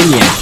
Yeah.